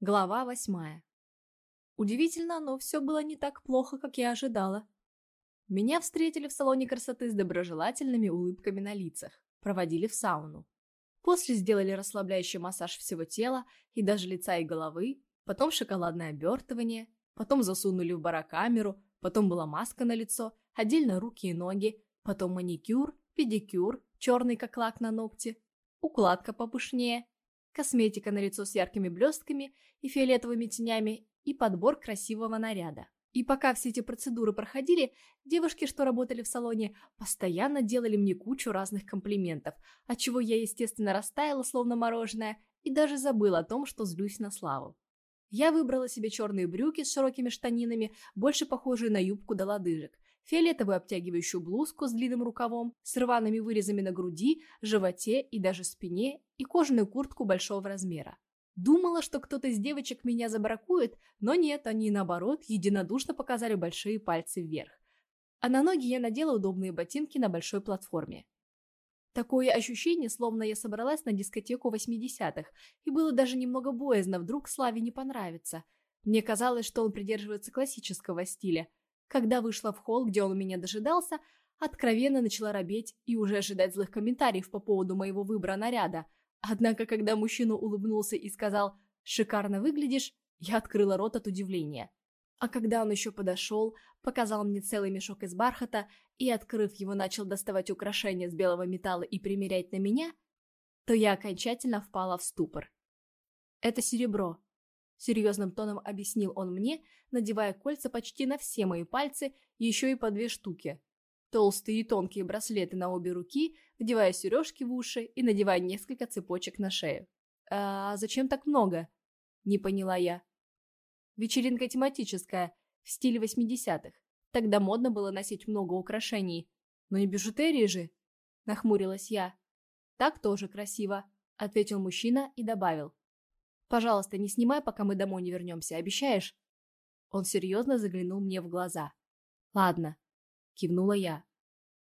Глава восьмая. Удивительно, но все было не так плохо, как я ожидала. Меня встретили в салоне красоты с доброжелательными улыбками на лицах, проводили в сауну. После сделали расслабляющий массаж всего тела и даже лица и головы, потом шоколадное обертывание, потом засунули в барокамеру, потом была маска на лицо, отдельно руки и ноги, потом маникюр, педикюр, черный как лак на ногте, укладка попышнее, косметика на лицо с яркими блестками и фиолетовыми тенями и подбор красивого наряда. И пока все эти процедуры проходили, девушки, что работали в салоне, постоянно делали мне кучу разных комплиментов, отчего я, естественно, растаяла, словно мороженое, и даже забыла о том, что злюсь на Славу. Я выбрала себе черные брюки с широкими штанинами, больше похожие на юбку до лодыжек, фиолетовую обтягивающую блузку с длинным рукавом, с рваными вырезами на груди, животе и даже спине и кожаную куртку большого размера. Думала, что кто-то из девочек меня забракует, но нет, они наоборот единодушно показали большие пальцы вверх. А на ноги я надела удобные ботинки на большой платформе. Такое ощущение, словно я собралась на дискотеку 80-х, и было даже немного боязно, вдруг Славе не понравится. Мне казалось, что он придерживается классического стиля – когда вышла в холл, где он меня дожидался, откровенно начала робеть и уже ожидать злых комментариев по поводу моего выбора наряда. Однако, когда мужчина улыбнулся и сказал «шикарно выглядишь», я открыла рот от удивления. А когда он еще подошел, показал мне целый мешок из бархата и, открыв его, начал доставать украшения с белого металла и примерять на меня, то я окончательно впала в ступор. Это серебро, Серьезным тоном объяснил он мне, надевая кольца почти на все мои пальцы, еще и по две штуки. Толстые и тонкие браслеты на обе руки, вдевая сережки в уши и надевая несколько цепочек на шею. «А зачем так много?» – не поняла я. Вечеринка тематическая, в стиле восьмидесятых. Тогда модно было носить много украшений. Но не бижутерии же, нахмурилась я. Так тоже красиво, ответил мужчина и добавил. Пожалуйста, не снимай, пока мы домой не вернемся, обещаешь?» Он серьезно заглянул мне в глаза. «Ладно», — кивнула я.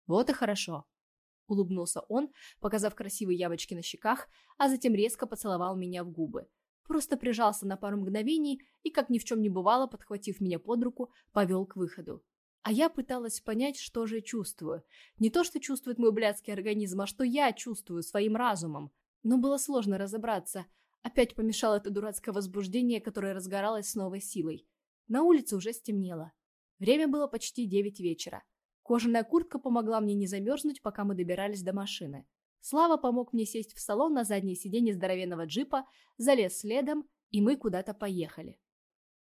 «Вот и хорошо», — улыбнулся он, показав красивые ямочки на щеках, а затем резко поцеловал меня в губы. Просто прижался на пару мгновений и, как ни в чем не бывало, подхватив меня под руку, повел к выходу. А я пыталась понять, что же чувствую. Не то, что чувствует мой блядский организм, а что я чувствую своим разумом. Но было сложно разобраться — Опять помешало это дурацкое возбуждение, которое разгоралось с новой силой. На улице уже стемнело. Время было почти девять вечера. Кожаная куртка помогла мне не замерзнуть, пока мы добирались до машины. Слава помог мне сесть в салон на заднее сиденье здоровенного джипа, залез следом, и мы куда-то поехали.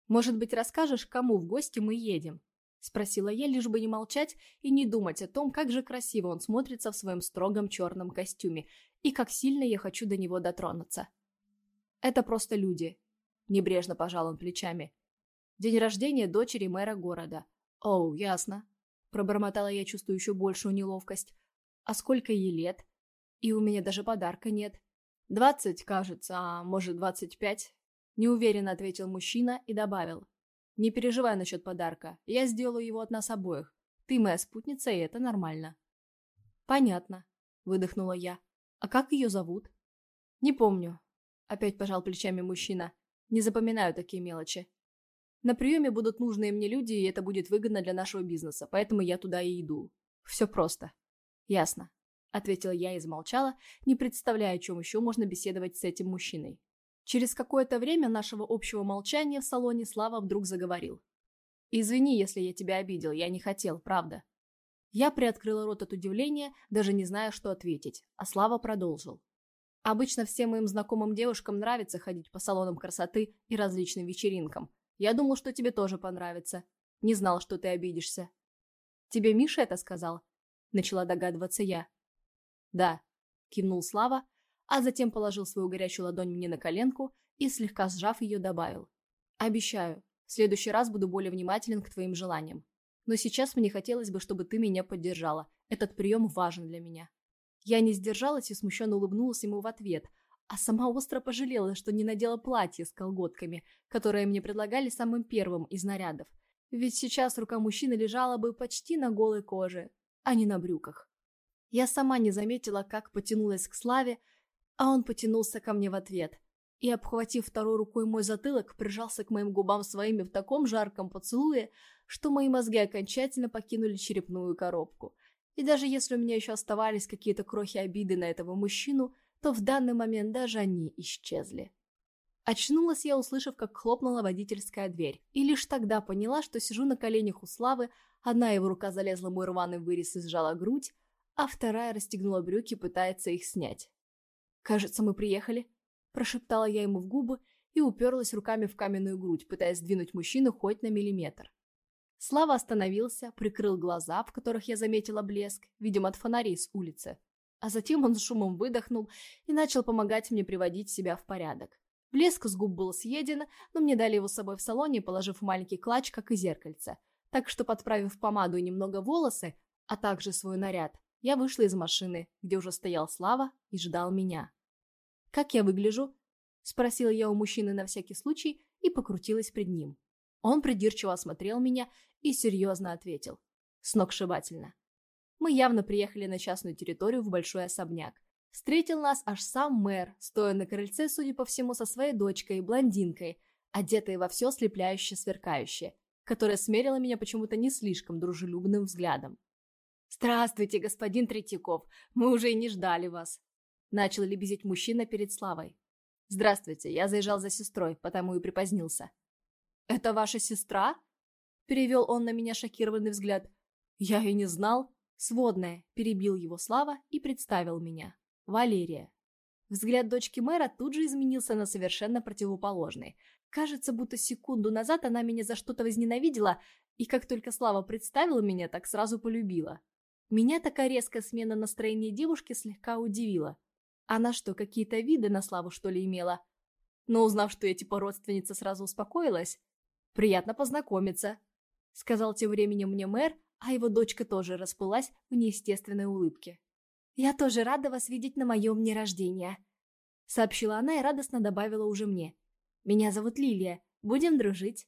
«Может быть, расскажешь, кому в гости мы едем?» — спросила я, лишь бы не молчать и не думать о том, как же красиво он смотрится в своем строгом черном костюме и как сильно я хочу до него дотронуться. Это просто люди. Небрежно пожал он плечами. День рождения дочери мэра города. Оу, ясно. Пробормотала я, чувствую еще большую неловкость. А сколько ей лет? И у меня даже подарка нет. Двадцать, кажется, а может двадцать пять? Неуверенно ответил мужчина и добавил. Не переживай насчет подарка. Я сделаю его от нас обоих. Ты моя спутница, и это нормально. Понятно, выдохнула я. А как ее зовут? Не помню. Опять пожал плечами мужчина. Не запоминаю такие мелочи. На приеме будут нужные мне люди, и это будет выгодно для нашего бизнеса, поэтому я туда и иду. Все просто. Ясно. Ответила я и замолчала, не представляя, о чем еще можно беседовать с этим мужчиной. Через какое-то время нашего общего молчания в салоне Слава вдруг заговорил. «Извини, если я тебя обидел, я не хотел, правда». Я приоткрыла рот от удивления, даже не зная, что ответить, а Слава продолжил. Обычно всем моим знакомым девушкам нравится ходить по салонам красоты и различным вечеринкам. Я думал, что тебе тоже понравится. Не знал, что ты обидишься. Тебе Миша это сказал? Начала догадываться я. Да, кивнул Слава, а затем положил свою горячую ладонь мне на коленку и, слегка сжав ее, добавил. Обещаю, в следующий раз буду более внимателен к твоим желаниям. Но сейчас мне хотелось бы, чтобы ты меня поддержала. Этот прием важен для меня. Я не сдержалась и смущенно улыбнулась ему в ответ, а сама остро пожалела, что не надела платье с колготками, которое мне предлагали самым первым из нарядов. Ведь сейчас рука мужчины лежала бы почти на голой коже, а не на брюках. Я сама не заметила, как потянулась к Славе, а он потянулся ко мне в ответ. и, обхватив второй рукой мой затылок, прижался к моим губам своими в таком жарком поцелуе, что мои мозги окончательно покинули черепную коробку. И даже если у меня еще оставались какие-то крохи обиды на этого мужчину, то в данный момент даже они исчезли. Очнулась я, услышав, как хлопнула водительская дверь, и лишь тогда поняла, что сижу на коленях у Славы, одна его рука залезла в мой рваный вырез и сжала грудь, а вторая расстегнула брюки, пытается их снять. «Кажется, мы приехали», – прошептала я ему в губы и уперлась руками в каменную грудь, пытаясь сдвинуть мужчину хоть на миллиметр. Слава остановился, прикрыл глаза, в которых я заметила блеск, видимо, от фонарей с улицы. А затем он с шумом выдохнул и начал помогать мне приводить себя в порядок. Блеск с губ был съеден, но мне дали его с собой в салоне, положив маленький клатч, как и зеркальце. Так что, подправив помаду и немного волосы, а также свой наряд, я вышла из машины, где уже стоял Слава и ждал меня. «Как я выгляжу?» – спросила я у мужчины на всякий случай и покрутилась пред ним. Он придирчиво осмотрел меня и серьезно ответил. Сногсшибательно. Мы явно приехали на частную территорию в большой особняк. Встретил нас аж сам мэр, стоя на крыльце, судя по всему, со своей дочкой, блондинкой, одетой во все слепляющее сверкающее, которая смерила меня почему-то не слишком дружелюбным взглядом. «Здравствуйте, господин Третьяков, мы уже и не ждали вас», — начал лебезить мужчина перед Славой. «Здравствуйте, я заезжал за сестрой, потому и припозднился». «Это ваша сестра?» — перевел он на меня шокированный взгляд. «Я и не знал». «Сводная», — перебил его Слава и представил меня. «Валерия». Взгляд дочки мэра тут же изменился на совершенно противоположный. Кажется, будто секунду назад она меня за что-то возненавидела, и как только Слава представила меня, так сразу полюбила. Меня такая резкая смена настроения девушки слегка удивила. Она что, какие-то виды на Славу, что ли, имела? Но узнав, что я типа родственница, сразу успокоилась. «Приятно познакомиться», — сказал тем временем мне мэр, а его дочка тоже расплылась в неестественной улыбке. «Я тоже рада вас видеть на моем дне рождения», — сообщила она и радостно добавила уже мне. «Меня зовут Лилия. Будем дружить».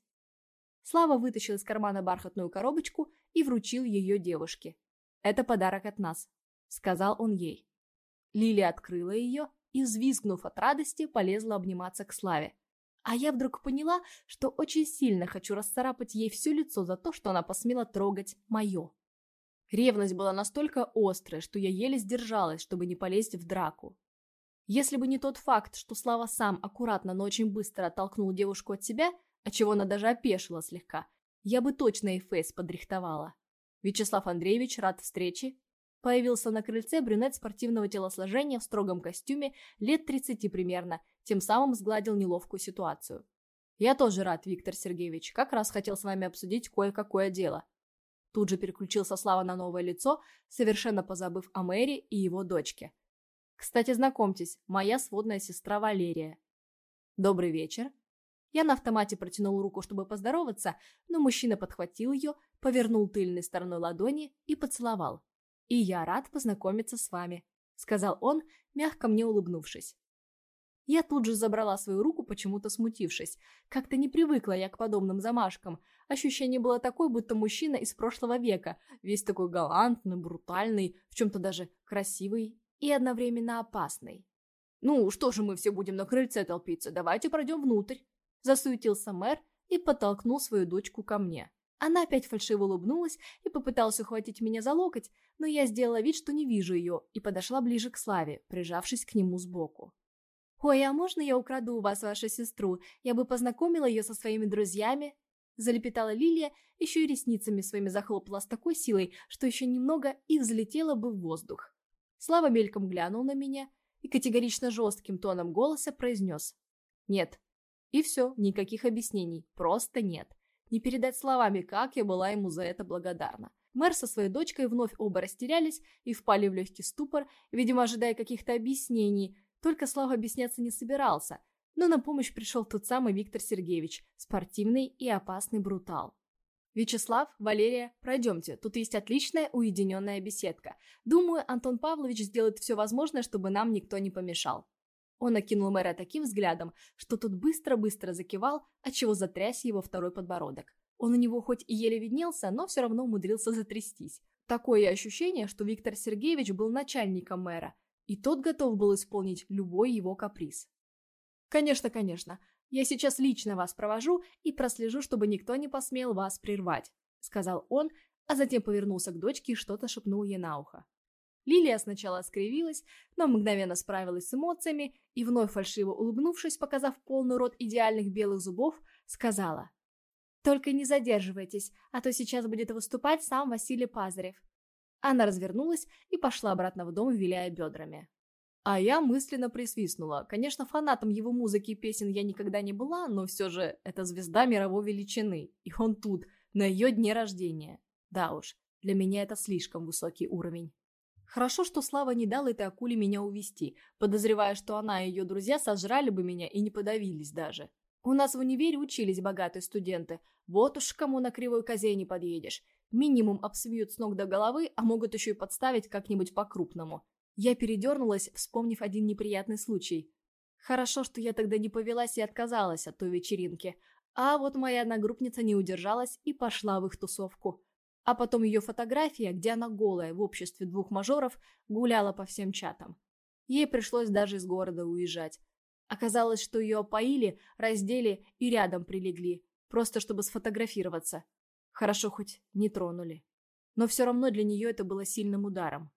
Слава вытащил из кармана бархатную коробочку и вручил ее девушке. «Это подарок от нас», — сказал он ей. Лилия открыла ее и, взвизгнув от радости, полезла обниматься к Славе. А я вдруг поняла, что очень сильно хочу расцарапать ей все лицо за то, что она посмела трогать мое. Ревность была настолько острая, что я еле сдержалась, чтобы не полезть в драку. Если бы не тот факт, что Слава сам аккуратно, но очень быстро оттолкнул девушку от себя, отчего она даже опешила слегка, я бы точно и фейс подрихтовала. Вячеслав Андреевич рад встрече. Появился на крыльце брюнет спортивного телосложения в строгом костюме, лет 30 примерно, тем самым сгладил неловкую ситуацию. «Я тоже рад, Виктор Сергеевич. Как раз хотел с вами обсудить кое-какое дело». Тут же переключился Слава на новое лицо, совершенно позабыв о Мэри и его дочке. «Кстати, знакомьтесь, моя сводная сестра Валерия». «Добрый вечер». Я на автомате протянул руку, чтобы поздороваться, но мужчина подхватил ее, повернул тыльной стороной ладони и поцеловал. «И я рад познакомиться с вами», — сказал он, мягко мне улыбнувшись. Я тут же забрала свою руку, почему-то смутившись. Как-то не привыкла я к подобным замашкам. Ощущение было такое, будто мужчина из прошлого века, весь такой галантный, брутальный, в чем-то даже красивый и одновременно опасный. «Ну, что же мы все будем на крыльце толпиться? Давайте пройдем внутрь!» Засуетился мэр и подтолкнул свою дочку ко мне. Она опять фальшиво улыбнулась и попыталась ухватить меня за локоть, но я сделала вид, что не вижу ее, и подошла ближе к Славе, прижавшись к нему сбоку. «Ой, а можно я украду у вас вашу сестру? Я бы познакомила ее со своими друзьями». Залепетала Лилия, еще и ресницами своими захлопала с такой силой, что еще немного и взлетела бы в воздух. Слава мельком глянул на меня и категорично жестким тоном голоса произнес «Нет». И все, никаких объяснений, просто нет. Не передать словами, как я была ему за это благодарна. Мэр со своей дочкой вновь оба растерялись и впали в легкий ступор, видимо, ожидая каких-то объяснений – только Слава объясняться не собирался, но на помощь пришел тот самый Виктор Сергеевич, спортивный и опасный брутал. «Вячеслав, Валерия, пройдемте, тут есть отличная уединенная беседка. Думаю, Антон Павлович сделает все возможное, чтобы нам никто не помешал». Он окинул мэра таким взглядом, что тот быстро-быстро закивал, отчего затряс его второй подбородок. Он у него хоть и еле виднелся, но все равно умудрился затрястись. Такое ощущение, что Виктор Сергеевич был начальником мэра, и тот готов был исполнить любой его каприз. «Конечно, конечно. Я сейчас лично вас провожу и прослежу, чтобы никто не посмел вас прервать», — сказал он, а затем повернулся к дочке и что-то шепнул ей на ухо. Лилия сначала скривилась, но мгновенно справилась с эмоциями и, вновь фальшиво улыбнувшись, показав полный рот идеальных белых зубов, сказала «Только не задерживайтесь, а то сейчас будет выступать сам Василий Пазарев». Она развернулась и пошла обратно в дом, виляя бедрами. А я мысленно присвистнула. Конечно, фанатом его музыки и песен я никогда не была, но все же это звезда мировой величины, и он тут, на ее дне рождения. Да уж, для меня это слишком высокий уровень. Хорошо, что Слава не дал этой акуле меня увести, подозревая, что она и ее друзья сожрали бы меня и не подавились даже. У нас в универе учились богатые студенты. Вот уж кому на кривой козе не подъедешь. Минимум обсмеют с ног до головы, а могут еще и подставить как-нибудь по-крупному. Я передернулась, вспомнив один неприятный случай. Хорошо, что я тогда не повелась и отказалась от той вечеринки. А вот моя одногруппница не удержалась и пошла в их тусовку. А потом ее фотография, где она голая в обществе двух мажоров, гуляла по всем чатам. Ей пришлось даже из города уезжать. Оказалось, что ее опоили, раздели и рядом прилегли, просто чтобы сфотографироваться. Хорошо хоть не тронули. Но все равно для нее это было сильным ударом.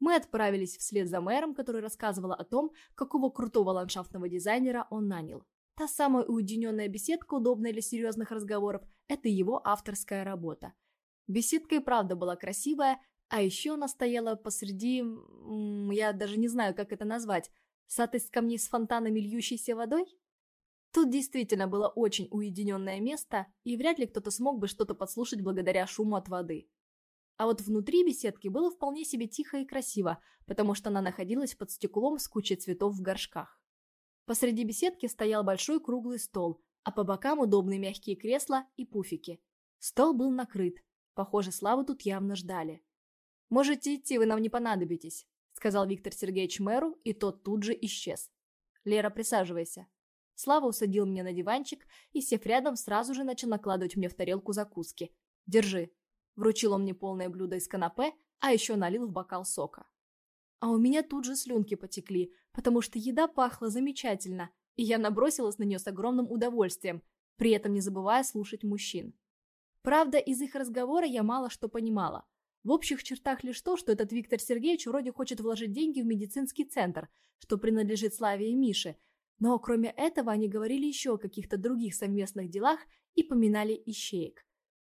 Мы отправились вслед за мэром, который рассказывала о том, какого крутого ландшафтного дизайнера он нанял. Та самая уединенная беседка, удобная для серьезных разговоров, это его авторская работа. Беседка и правда была красивая, а еще она стояла посреди... я даже не знаю, как это назвать. Сад из камней с фонтанами, льющейся водой? Тут действительно было очень уединенное место, и вряд ли кто-то смог бы что-то подслушать благодаря шуму от воды. А вот внутри беседки было вполне себе тихо и красиво, потому что она находилась под стеклом с кучей цветов в горшках. Посреди беседки стоял большой круглый стол, а по бокам удобные мягкие кресла и пуфики. Стол был накрыт. Похоже, Славу тут явно ждали. «Можете идти, вы нам не понадобитесь», — сказал Виктор Сергеевич мэру, и тот тут же исчез. «Лера, присаживайся». Слава усадил меня на диванчик и, сев рядом, сразу же начал накладывать мне в тарелку закуски. «Держи, Вручил он мне полное блюдо из канапе, а еще налил в бокал сока. А у меня тут же слюнки потекли, потому что еда пахла замечательно, и я набросилась на нее с огромным удовольствием, при этом не забывая слушать мужчин. Правда, из их разговора я мало что понимала. В общих чертах лишь то, что этот Виктор Сергеевич вроде хочет вложить деньги в медицинский центр, что принадлежит Славе и Мише, но кроме этого они говорили еще о каких-то других совместных делах и поминали ищеек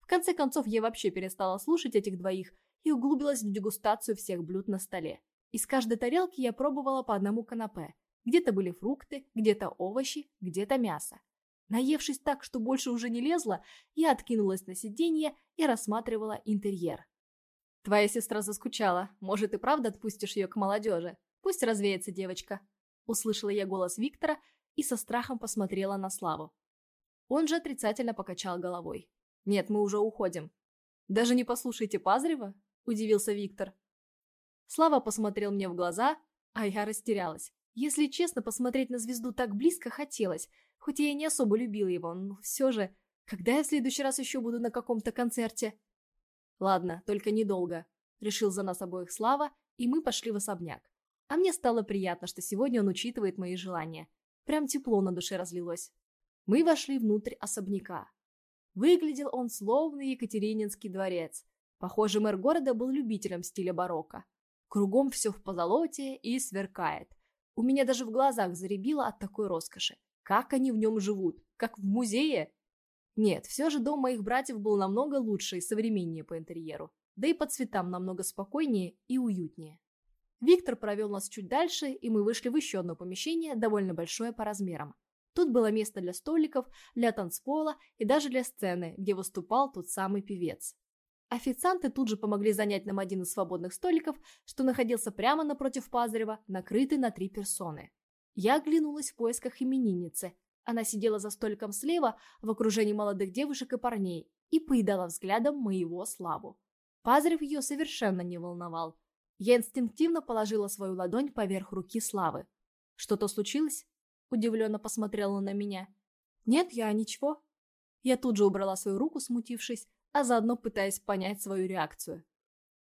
конце концов, я вообще перестала слушать этих двоих и углубилась в дегустацию всех блюд на столе. Из каждой тарелки я пробовала по одному канапе. Где-то были фрукты, где-то овощи, где-то мясо. Наевшись так, что больше уже не лезла, я откинулась на сиденье и рассматривала интерьер. «Твоя сестра заскучала. Может, и правда отпустишь ее к молодежи? Пусть развеется девочка». Услышала я голос Виктора и со страхом посмотрела на Славу. Он же отрицательно покачал головой. «Нет, мы уже уходим». «Даже не послушайте Пазарева?» – удивился Виктор. Слава посмотрел мне в глаза, а я растерялась. Если честно, посмотреть на звезду так близко хотелось, хоть я и не особо любила его, но все же, когда я в следующий раз еще буду на каком-то концерте? Ладно, только недолго. Решил за нас обоих Слава, и мы пошли в особняк. А мне стало приятно, что сегодня он учитывает мои желания. Прям тепло на душе разлилось. Мы вошли внутрь особняка. Выглядел он словно Екатерининский дворец. Похоже, мэр города был любителем стиля барокко. Кругом все в позолоте и сверкает. У меня даже в глазах заребило от такой роскоши. Как они в нем живут? Как в музее? Нет, все же дом моих братьев был намного лучше и современнее по интерьеру. Да и по цветам намного спокойнее и уютнее. Виктор провел нас чуть дальше, и мы вышли в еще одно помещение, довольно большое по размерам. Тут было место для столиков, для танцпола и даже для сцены, где выступал тот самый певец. Официанты тут же помогли занять нам один из свободных столиков, что находился прямо напротив Пазарева, накрытый на три персоны. Я оглянулась в поисках именинницы. Она сидела за столиком слева в окружении молодых девушек и парней и поедала взглядом моего славу. Пазарев ее совершенно не волновал. Я инстинктивно положила свою ладонь поверх руки Славы. Что-то случилось? Удивленно посмотрела на меня. «Нет, я ничего». Я тут же убрала свою руку, смутившись, а заодно пытаясь понять свою реакцию.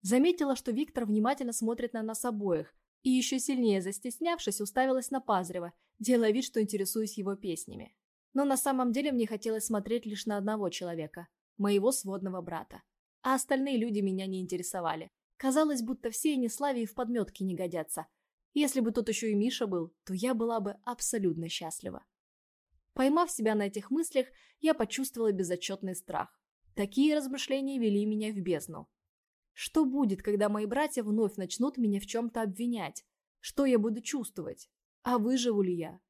Заметила, что Виктор внимательно смотрит на нас обоих, и еще сильнее застеснявшись, уставилась на Пазарева, делая вид, что интересуюсь его песнями. Но на самом деле мне хотелось смотреть лишь на одного человека – моего сводного брата. А остальные люди меня не интересовали. Казалось, будто все они Славе и в подметке не годятся. Если бы тут еще и Миша был, то я была бы абсолютно счастлива. Поймав себя на этих мыслях, я почувствовала безотчетный страх. Такие размышления вели меня в бездну. Что будет, когда мои братья вновь начнут меня в чем-то обвинять? Что я буду чувствовать? А выживу ли я?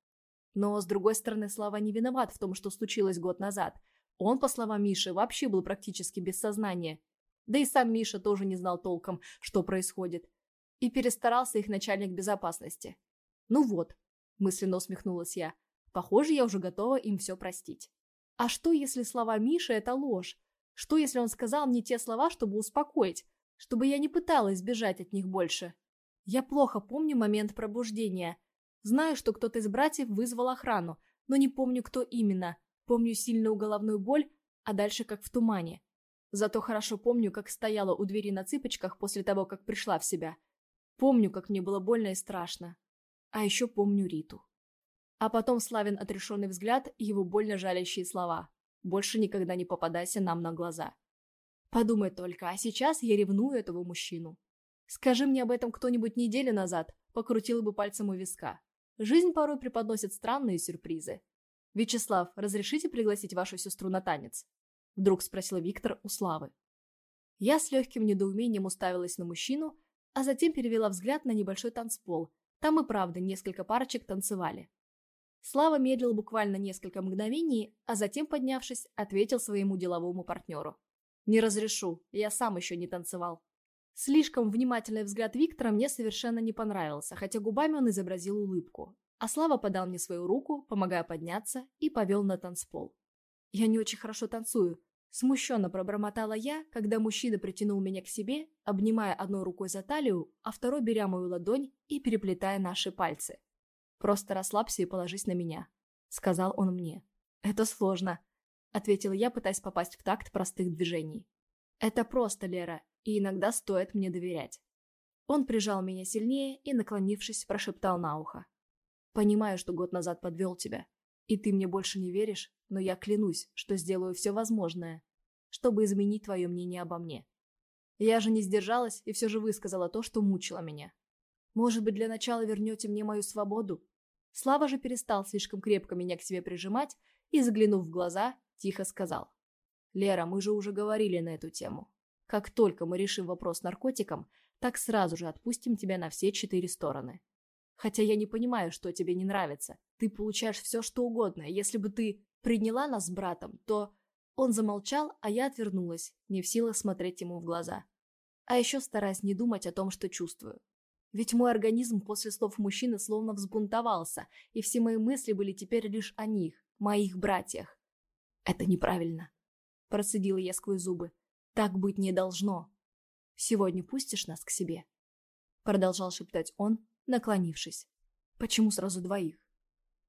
Но, с другой стороны, Слава не виноват в том, что случилось год назад. Он, по словам Миши, вообще был практически без сознания. Да и сам Миша тоже не знал толком, что происходит. И перестарался их начальник безопасности. «Ну вот», – мысленно усмехнулась я, – «похоже, я уже готова им все простить». А что, если слова Миши – это ложь? Что, если он сказал мне те слова, чтобы успокоить? Чтобы я не пыталась бежать от них больше? Я плохо помню момент пробуждения. Знаю, что кто-то из братьев вызвал охрану, но не помню, кто именно. Помню сильную головную боль, а дальше как в тумане. Зато хорошо помню, как стояла у двери на цыпочках после того, как пришла в себя. Помню, как мне было больно и страшно. А еще помню Риту. А потом Славин отрешенный взгляд и его больно жалящие слова. «Больше никогда не попадайся нам на глаза». Подумай только, а сейчас я ревную этого мужчину. Скажи мне об этом кто-нибудь неделю назад, покрутила бы пальцем у виска. Жизнь порой преподносит странные сюрпризы. «Вячеслав, разрешите пригласить вашу сестру на танец?» Вдруг спросил Виктор у Славы. Я с легким недоумением уставилась на мужчину, а затем перевела взгляд на небольшой танцпол. Там и правда несколько парочек танцевали. Слава медлил буквально несколько мгновений, а затем, поднявшись, ответил своему деловому партнеру. «Не разрешу, я сам еще не танцевал». Слишком внимательный взгляд Виктора мне совершенно не понравился, хотя губами он изобразил улыбку. А Слава подал мне свою руку, помогая подняться, и повел на танцпол. «Я не очень хорошо танцую», – смущенно пробормотала я, когда мужчина притянул меня к себе, обнимая одной рукой за талию, а второй беря мою ладонь и переплетая наши пальцы. «Просто расслабься и положись на меня», — сказал он мне. «Это сложно», — ответила я, пытаясь попасть в такт простых движений. «Это просто, Лера, и иногда стоит мне доверять». Он прижал меня сильнее и, наклонившись, прошептал на ухо. «Понимаю, что год назад подвел тебя, и ты мне больше не веришь, но я клянусь, что сделаю все возможное, чтобы изменить твое мнение обо мне. Я же не сдержалась и все же высказала то, что мучило меня. Может быть, для начала вернете мне мою свободу?» Слава же перестал слишком крепко меня к себе прижимать и, заглянув в глаза, тихо сказал. «Лера, мы же уже говорили на эту тему. Как только мы решим вопрос с наркотиком, так сразу же отпустим тебя на все четыре стороны. Хотя я не понимаю, что тебе не нравится. Ты получаешь все, что угодно. Если бы ты приняла нас с братом, то...» Он замолчал, а я отвернулась, не в силах смотреть ему в глаза. А еще стараясь не думать о том, что чувствую. Ведь мой организм после слов мужчины словно взбунтовался, и все мои мысли были теперь лишь о них, моих братьях. «Это неправильно», – процедила я сквозь зубы. «Так быть не должно. Сегодня пустишь нас к себе?» Продолжал шептать он, наклонившись. «Почему сразу двоих?»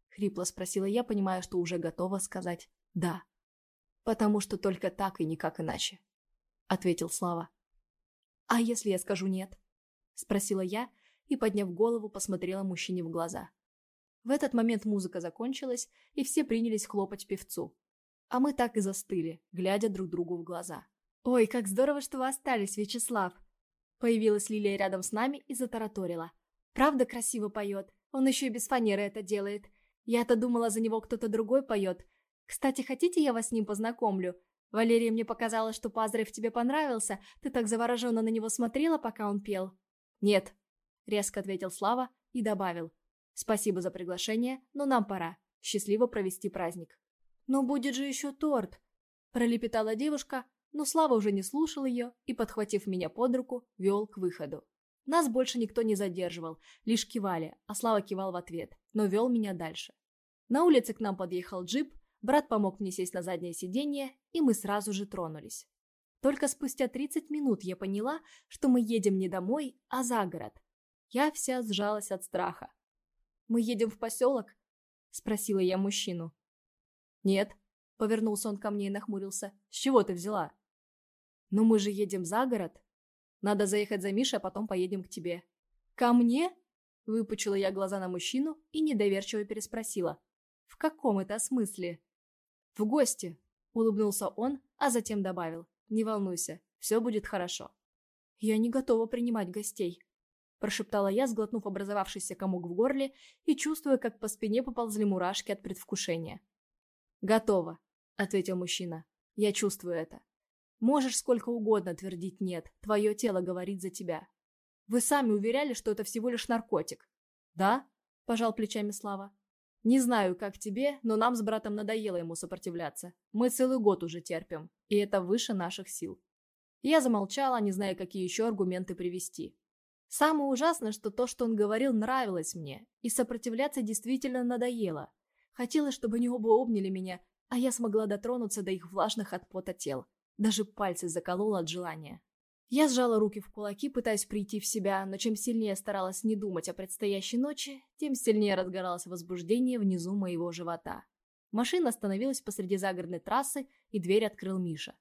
Хрипло спросила я, понимая, что уже готова сказать «да». «Потому что только так и никак иначе», — ответил Слава. «А если я скажу нет?» Спросила я и, подняв голову, посмотрела мужчине в глаза. В этот момент музыка закончилась, и все принялись хлопать певцу. А мы так и застыли, глядя друг другу в глаза. «Ой, как здорово, что вы остались, Вячеслав!» Появилась Лилия рядом с нами и затараторила. «Правда красиво поет? Он еще и без фанеры это делает. Я-то думала, за него кто-то другой поет. Кстати, хотите, я вас с ним познакомлю? Валерия мне показала, что Пазарев тебе понравился. Ты так завороженно на него смотрела, пока он пел». «Нет», — резко ответил Слава и добавил. «Спасибо за приглашение, но нам пора. Счастливо провести праздник». «Но будет же еще торт», — пролепетала девушка, но Слава уже не слушал ее и, подхватив меня под руку, вел к выходу. Нас больше никто не задерживал, лишь кивали, а Слава кивал в ответ, но вел меня дальше. На улице к нам подъехал джип, брат помог мне сесть на заднее сиденье, и мы сразу же тронулись. Только спустя 30 минут я поняла, что мы едем не домой, а за город. Я вся сжалась от страха. «Мы едем в поселок?» – спросила я мужчину. «Нет», – повернулся он ко мне и нахмурился. «С чего ты взяла?» «Ну мы же едем за город. Надо заехать за Мишей, а потом поедем к тебе». «Ко мне?» Выпучила я глаза на мужчину и недоверчиво переспросила. «В каком это смысле?» «В гости», — улыбнулся он, а затем добавил. «Не волнуйся, все будет хорошо». «Я не готова принимать гостей», — прошептала я, сглотнув образовавшийся комок в горле и чувствуя, как по спине поползли мурашки от предвкушения. «Готово», — ответил мужчина. «Я чувствую это. Можешь сколько угодно твердить «нет», твое тело говорит за тебя. Вы сами уверяли, что это всего лишь наркотик. Да? Пожал плечами Слава. Не знаю, как тебе, но нам с братом надоело ему сопротивляться. Мы целый год уже терпим, и это выше наших сил. Я замолчала, не зная, какие еще аргументы привести. Самое ужасное, что то, что он говорил, нравилось мне, и сопротивляться действительно надоело. Хотелось, чтобы они оба обняли меня, а я смогла дотронуться до их влажных от пота тел. Даже пальцы заколола от желания. Я сжала руки в кулаки, пытаясь прийти в себя, но чем сильнее старалась не думать о предстоящей ночи, тем сильнее разгоралось возбуждение внизу моего живота. Машина остановилась посреди загородной трассы, и дверь открыл Миша.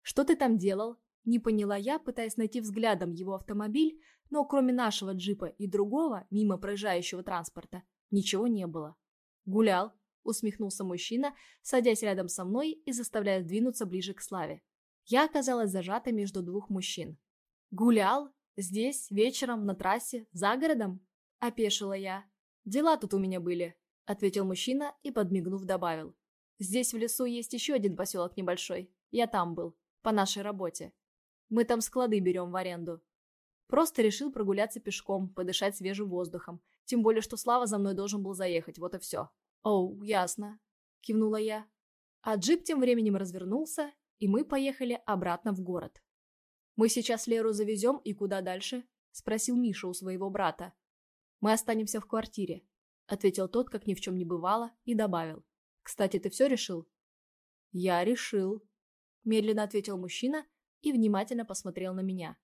«Что ты там делал?» Не поняла я, пытаясь найти взглядом его автомобиль, но кроме нашего джипа и другого, мимо проезжающего транспорта, ничего не было. «Гулял», — усмехнулся мужчина, садясь рядом со мной и заставляя двинуться ближе к Славе. Я оказалась зажата между двух мужчин. «Гулял? Здесь? Вечером? На трассе? За городом?» – опешила я. «Дела тут у меня были», – ответил мужчина и, подмигнув, добавил. «Здесь в лесу есть еще один поселок небольшой. Я там был. По нашей работе. Мы там склады берем в аренду. Просто решил прогуляться пешком, подышать свежим воздухом. Тем более, что Слава за мной должен был заехать, вот и все. «Оу, ясно», – кивнула я. А джип тем временем развернулся и мы поехали обратно в город. «Мы сейчас Леру завезем, и куда дальше?» – спросил Миша у своего брата. «Мы останемся в квартире», – ответил тот, как ни в чем не бывало, и добавил. «Кстати, ты все решил?» «Я решил», – медленно ответил мужчина и внимательно посмотрел на меня.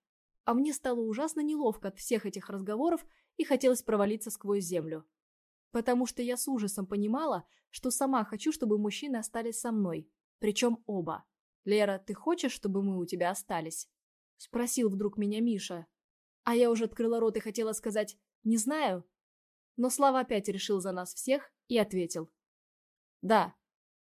А мне стало ужасно неловко от всех этих разговоров и хотелось провалиться сквозь землю. Потому что я с ужасом понимала, что сама хочу, чтобы мужчины остались со мной, причем оба. «Лера, ты хочешь, чтобы мы у тебя остались?» Спросил вдруг меня Миша. А я уже открыла рот и хотела сказать «не знаю». Но Слава опять решил за нас всех и ответил. «Да,